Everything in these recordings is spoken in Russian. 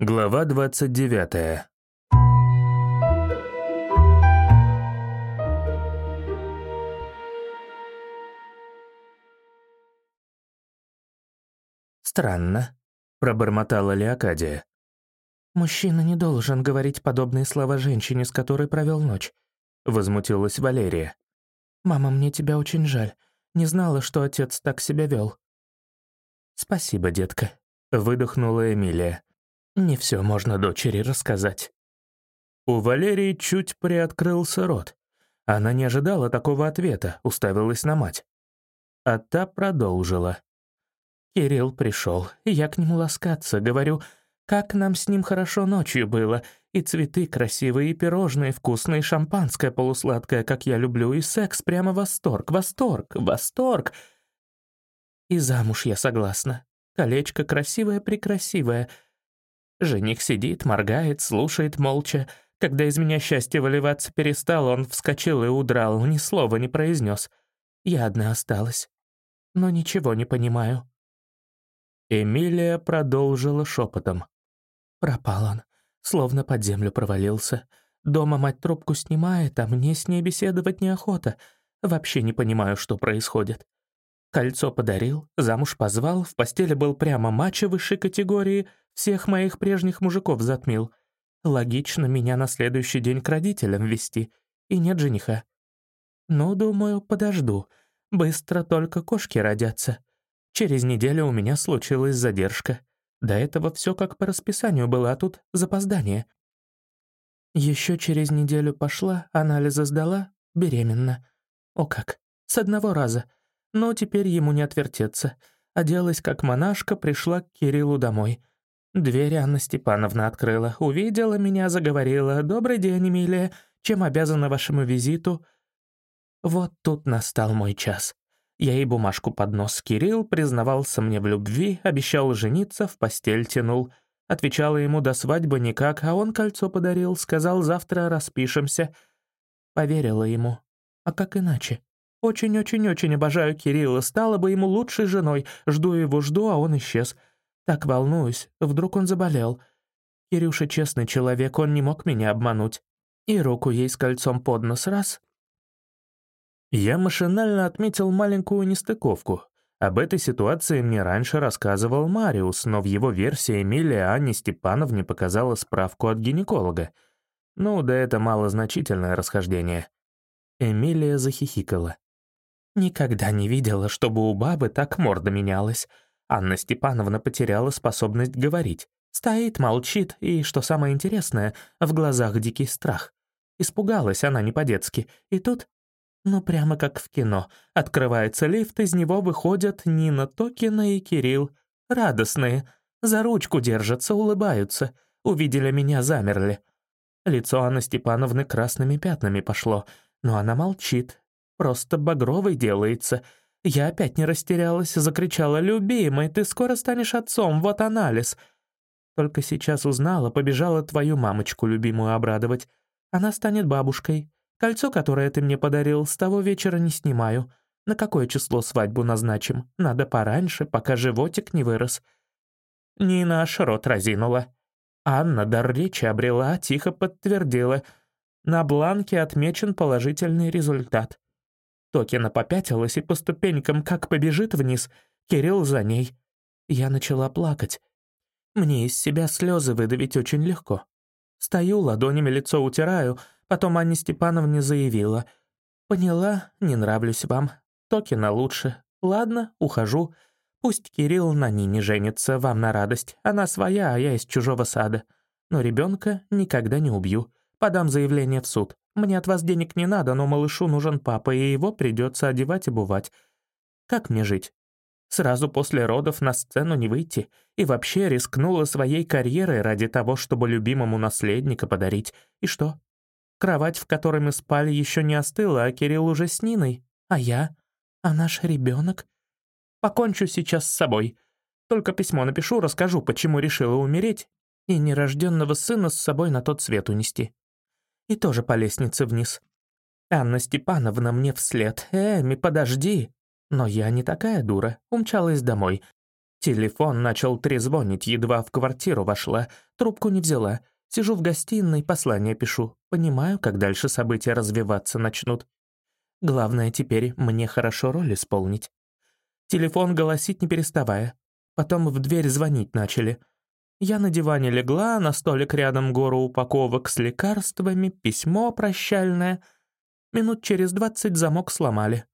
Глава 29. «Странно», — пробормотала Леокадия. «Мужчина не должен говорить подобные слова женщине, с которой провел ночь», — возмутилась Валерия. «Мама, мне тебя очень жаль. Не знала, что отец так себя вел. «Спасибо, детка», — выдохнула Эмилия. «Не все можно дочери рассказать». У Валерии чуть приоткрылся рот. Она не ожидала такого ответа, уставилась на мать. А та продолжила. Кирилл пришел, я к нему ласкаться, говорю, как нам с ним хорошо ночью было, и цветы красивые, и пирожные вкусные, и шампанское полусладкое, как я люблю, и секс прямо восторг, восторг, восторг. И замуж я согласна. Колечко красивое-прекрасивое. Жених сидит, моргает, слушает молча. Когда из меня счастье выливаться перестал, он вскочил и удрал, ни слова не произнес. Я одна осталась. Но ничего не понимаю. Эмилия продолжила шепотом. Пропал он, словно под землю провалился. Дома мать трубку снимает, а мне с ней беседовать неохота. Вообще не понимаю, что происходит. Кольцо подарил, замуж позвал, в постели был прямо мачо высшей категории, всех моих прежних мужиков затмил. Логично меня на следующий день к родителям вести, и нет жениха. Ну, думаю, подожду. Быстро только кошки родятся. Через неделю у меня случилась задержка. До этого все как по расписанию было, а тут запоздание. Еще через неделю пошла, анализы сдала, беременна. О как, с одного раза — но теперь ему не отвертеться. Оделась как монашка, пришла к Кириллу домой. Дверь Анна Степановна открыла, увидела меня, заговорила. «Добрый день, Эмилия. Чем обязана вашему визиту?» Вот тут настал мой час. Я ей бумажку под нос. Кирилл признавался мне в любви, обещал жениться, в постель тянул. Отвечала ему до свадьбы никак, а он кольцо подарил, сказал, завтра распишемся. Поверила ему. А как иначе? Очень-очень-очень обожаю Кирилла, стала бы ему лучшей женой. Жду его, жду, а он исчез. Так волнуюсь, вдруг он заболел. Кирюша честный человек, он не мог меня обмануть. И руку ей с кольцом под нос раз. Я машинально отметил маленькую нестыковку. Об этой ситуации мне раньше рассказывал Мариус, но в его версии Эмилия Анне Степановне показала справку от гинеколога. Ну, да это малозначительное расхождение. Эмилия захихикала. Никогда не видела, чтобы у бабы так морда менялась. Анна Степановна потеряла способность говорить. Стоит, молчит, и, что самое интересное, в глазах дикий страх. Испугалась она не по-детски. И тут, ну прямо как в кино, открывается лифт, из него выходят Нина Токина и Кирилл. Радостные, за ручку держатся, улыбаются. Увидели меня, замерли. Лицо Анны Степановны красными пятнами пошло, но она молчит, Просто багровый делается. Я опять не растерялась, закричала, «Любимый, ты скоро станешь отцом, вот анализ». Только сейчас узнала, побежала твою мамочку любимую обрадовать. Она станет бабушкой. Кольцо, которое ты мне подарил, с того вечера не снимаю. На какое число свадьбу назначим? Надо пораньше, пока животик не вырос. Нина аж рот разинула. Анна дар речи обрела, тихо подтвердила. На бланке отмечен положительный результат. Токина попятилась и по ступенькам как побежит вниз, Кирилл за ней. Я начала плакать. Мне из себя слезы выдавить очень легко. Стою, ладонями лицо утираю, потом Анне Степановне заявила. «Поняла, не нравлюсь вам. Токина лучше. Ладно, ухожу. Пусть Кирилл на Нине женится, вам на радость. Она своя, а я из чужого сада. Но ребенка никогда не убью. Подам заявление в суд. Мне от вас денег не надо, но малышу нужен папа, и его придется одевать и бывать. Как мне жить? Сразу после родов на сцену не выйти. И вообще рискнула своей карьерой ради того, чтобы любимому наследника подарить. И что? Кровать, в которой мы спали, еще не остыла, а Кирилл уже с Ниной. А я? А наш ребенок? Покончу сейчас с собой. Только письмо напишу, расскажу, почему решила умереть и нерожденного сына с собой на тот свет унести и тоже по лестнице вниз. Анна Степановна мне вслед. «Эми, подожди!» Но я не такая дура, умчалась домой. Телефон начал трезвонить, едва в квартиру вошла, трубку не взяла. Сижу в гостиной, послание пишу. Понимаю, как дальше события развиваться начнут. Главное теперь мне хорошо роль исполнить. Телефон голосит не переставая. Потом в дверь звонить начали. Я на диване легла, на столик рядом гору упаковок с лекарствами, письмо прощальное. Минут через двадцать замок сломали.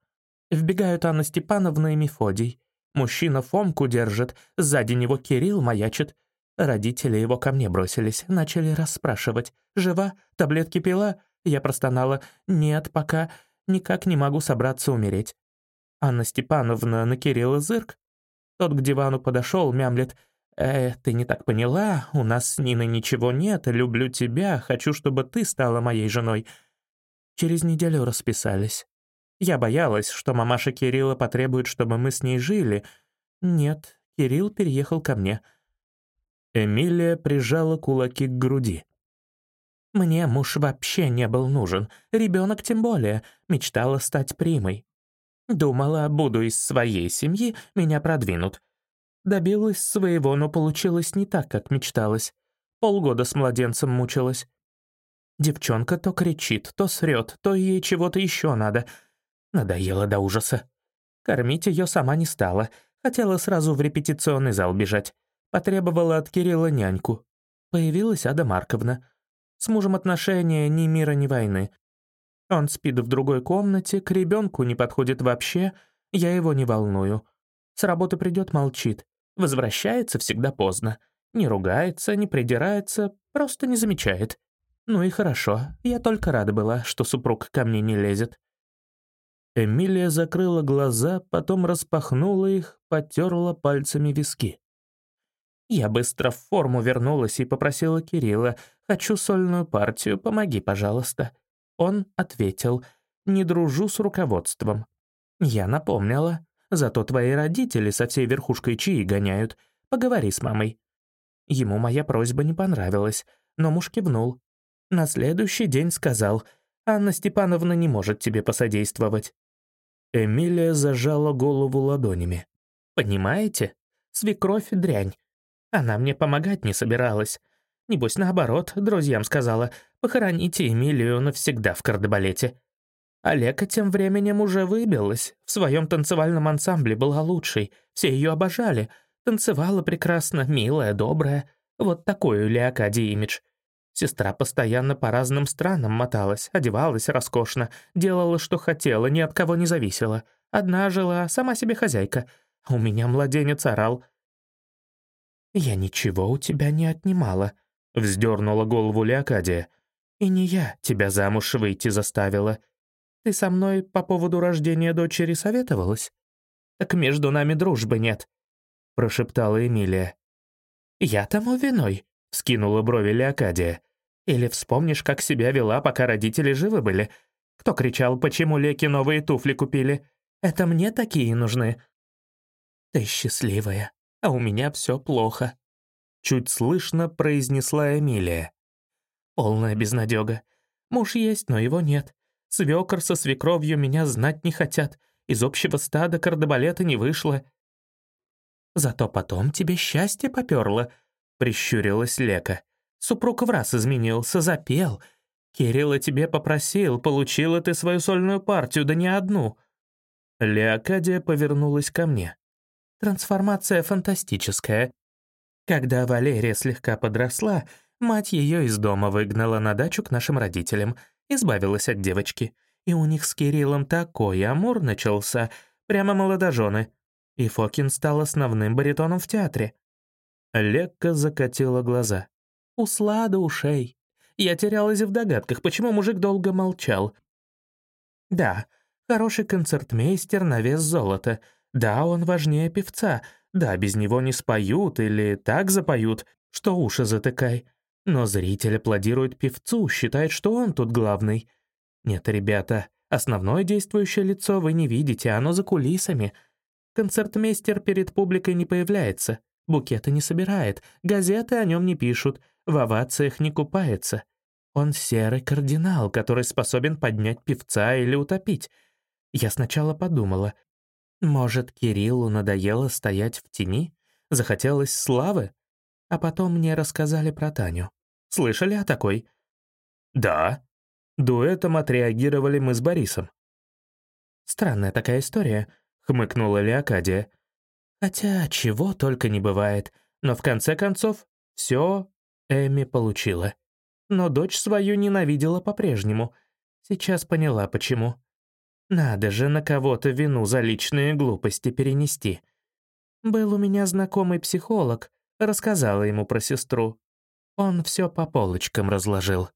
Вбегают Анна Степановна и Мефодий. Мужчина Фомку держит, сзади него Кирилл маячит. Родители его ко мне бросились, начали расспрашивать. «Жива? Таблетки пила?» Я простонала. «Нет, пока. Никак не могу собраться умереть». Анна Степановна на Кирилла зырк. Тот к дивану подошел, мямлет. «Э, ты не так поняла, у нас с Ниной ничего нет, люблю тебя, хочу, чтобы ты стала моей женой». Через неделю расписались. Я боялась, что мамаша Кирилла потребует, чтобы мы с ней жили. Нет, Кирилл переехал ко мне. Эмилия прижала кулаки к груди. Мне муж вообще не был нужен, ребенок тем более, мечтала стать примой. Думала, буду из своей семьи, меня продвинут. Добилась своего, но получилось не так, как мечталось. Полгода с младенцем мучилась. Девчонка то кричит, то срет, то ей чего-то еще надо. Надоело до ужаса. Кормить ее сама не стала. Хотела сразу в репетиционный зал бежать. Потребовала от Кирилла няньку. Появилась Ада Марковна. С мужем отношения ни мира, ни войны. Он спит в другой комнате, к ребенку не подходит вообще, я его не волную. С работы придет, молчит. Возвращается всегда поздно. Не ругается, не придирается, просто не замечает. Ну и хорошо, я только рада была, что супруг ко мне не лезет. Эмилия закрыла глаза, потом распахнула их, потерла пальцами виски. Я быстро в форму вернулась и попросила Кирилла, «Хочу сольную партию, помоги, пожалуйста». Он ответил, «Не дружу с руководством». Я напомнила, Зато твои родители со всей верхушкой чаи гоняют. Поговори с мамой». Ему моя просьба не понравилась, но муж кивнул. На следующий день сказал, «Анна Степановна не может тебе посодействовать». Эмилия зажала голову ладонями. «Понимаете? Свекровь — дрянь. Она мне помогать не собиралась. Небось, наоборот, друзьям сказала, похороните Эмилию навсегда в кардебалете. Олега тем временем уже выбилась, в своем танцевальном ансамбле была лучшей, все ее обожали, танцевала прекрасно, милая, добрая. Вот такой у Леокадии имидж. Сестра постоянно по разным странам моталась, одевалась роскошно, делала, что хотела, ни от кого не зависела. Одна жила, сама себе хозяйка. у меня младенец орал. «Я ничего у тебя не отнимала», — вздернула голову Леокадия. «И не я тебя замуж выйти заставила. Ты со мной по поводу рождения дочери советовалась? Так между нами дружбы нет», — прошептала Эмилия. «Я тому виной», — скинула брови Леокадия. «Или вспомнишь, как себя вела, пока родители живы были? Кто кричал, почему Леки новые туфли купили? Это мне такие нужны». «Ты счастливая, а у меня все плохо», — чуть слышно произнесла Эмилия. «Полная безнадега. Муж есть, но его нет. Свекор со свекровью меня знать не хотят. Из общего стада кардебалета не вышло. Зато потом тебе счастье поперло, прищурилась Лека. Супруг в раз изменился, запел. Кирилла тебе попросил, получила ты свою сольную партию, да не одну. Леокадия повернулась ко мне. Трансформация фантастическая. Когда Валерия слегка подросла, мать ее из дома выгнала на дачу к нашим родителям — избавилась от девочки. И у них с Кириллом такой амур начался, прямо молодожены. И Фокин стал основным баритоном в театре. Лекка закатила глаза. «Усла до ушей. Я терялась в догадках, почему мужик долго молчал. Да, хороший концертмейстер на вес золота. Да, он важнее певца. Да, без него не споют или так запоют, что уши затыкай. Но зритель аплодирует певцу, считает, что он тут главный. Нет, ребята, основное действующее лицо вы не видите, оно за кулисами. Концертмейстер перед публикой не появляется, букеты не собирает, газеты о нем не пишут, в овациях не купается. Он серый кардинал, который способен поднять певца или утопить. Я сначала подумала, может, Кириллу надоело стоять в тени? Захотелось славы? А потом мне рассказали про Таню. Слышали о такой? Да. Дуэтом отреагировали мы с Борисом. Странная такая история, хмыкнула Леокадия. Хотя чего только не бывает, но в конце концов все Эми получила. Но дочь свою ненавидела по-прежнему. Сейчас поняла, почему. Надо же на кого-то вину за личные глупости перенести. Был у меня знакомый психолог, рассказала ему про сестру. Он все по полочкам разложил.